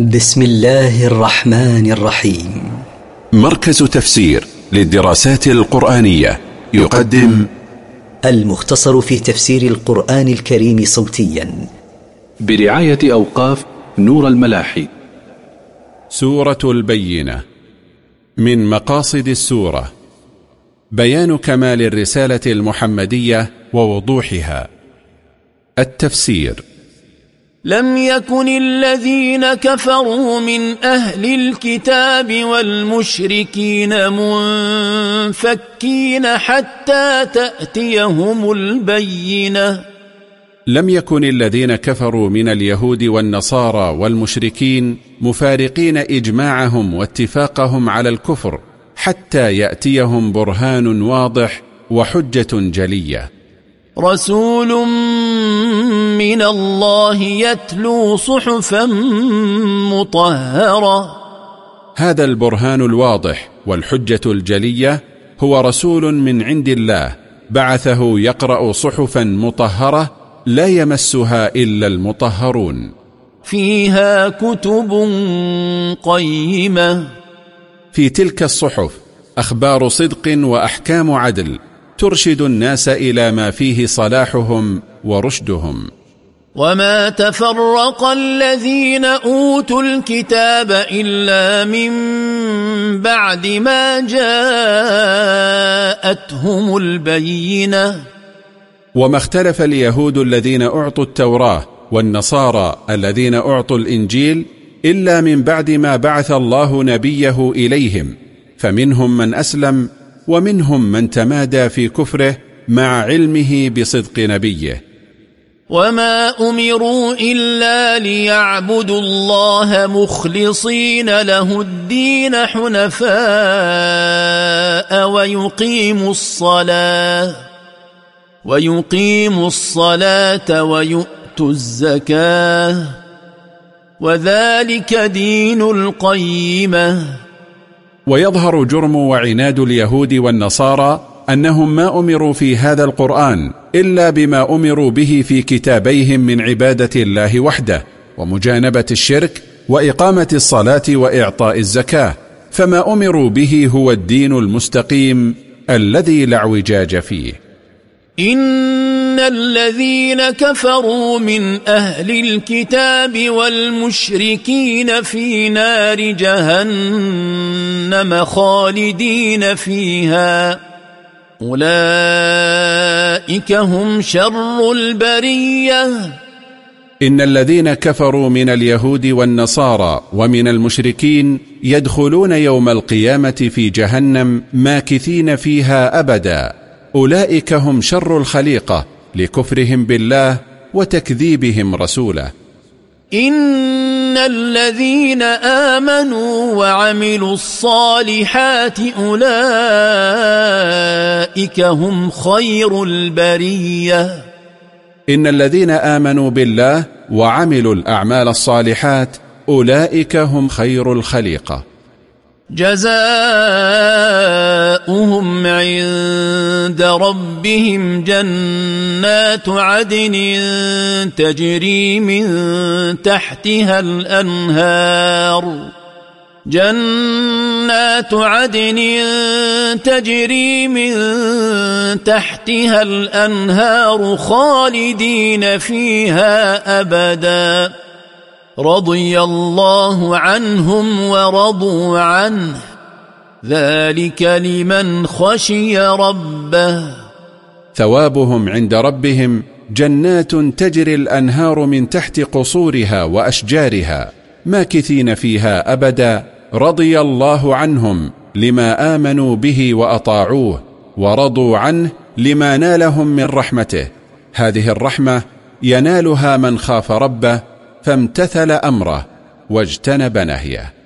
بسم الله الرحمن الرحيم. مركز تفسير للدراسات القرآنية يقدم المختصر في تفسير القرآن الكريم صوتيا. برعاية أوقاف نور الملاحي. سورة البينة. من مقاصد السورة. بيان كمال الرسالة المحمدية ووضوحها. التفسير. لم يكن الذين كفروا من أهل الكتاب والمشركين منفكين حتى تأتيهم البينة. لم يكن الذين كفروا من اليهود والنصارى والمشركين مفارقين إجماعهم واتفاقهم على الكفر حتى يأتيهم برهان واضح وحجة جلية. رسول من الله يتلو صحفا مطهرة. هذا البرهان الواضح والحجة الجلية هو رسول من عند الله بعثه يقرأ صحفا مطهرة لا يمسها إلا المطهرون. فيها كتب قيمة. في تلك الصحف أخبار صدق وأحكام عدل ترشد الناس إلى ما فيه صلاحهم ورشدهم. وما تفرق الذين أوتوا الكتاب إلا من بعد ما جاءتهم البينة وما اختلف اليهود الذين أعطوا التوراة والنصارى الذين أعطوا الإنجيل إلا من بعد ما بعث الله نبيه إليهم. فمنهم من أسلم ومنهم من تمادى في كفره مع علمه بصدق نبيه. وما أمروا إلا ليعبدوا الله مخلصين له الدين حنفاء ويقيموا الصلاة ويقيموا الصلاة ويؤتوا الزكاة وذلك دين القيمة. ويظهر جرم وعناد اليهود والنصارى أنهم ما أمروا في هذا القرآن إلا بما أمروا به في كتابيهم من عبادة الله وحده ومجانبة الشرك وإقامة الصلاة وإعطاء الزكاة فما أمروا به هو الدين المستقيم الذي لا اعوجاج فيه. الذين كفروا من أهل الكتاب والمشركين في نار جهنم خالدين فيها. أولئك هم شر البرية. إن الذين كفروا من اليهود والنصارى ومن المشركين يدخلون يوم القيامة في جهنم ماكثين فيها أبداً. أولئك هم شر الخليقة. لكفرهم بالله وتكذيبهم رسوله. إن الذين آمنوا وعملوا الصالحات أولئك هم خير البرية. إن الذين آمنوا بالله وعملوا الأعمال الصالحات أولئك هم خير الخليقة. جزاؤهم عند ربهم جنات عدن تجري من تحتها الأنهار. جنات عدن تجري من تحتها الأنهار خالدين فيها أبداً. رضي الله عنهم ورضوا عنه. ذلك لمن خشي ربه. ثوابهم عند ربهم جنات تجري الأنهار من تحت قصورها وأشجارها ماكثين فيها أبدا رضي الله عنهم لما آمنوا به وأطاعوه ورضوا عنه لما نالهم من رحمته. هذه الرحمة ينالها من خاف ربه فامتثل أمره واجتنب نهيه.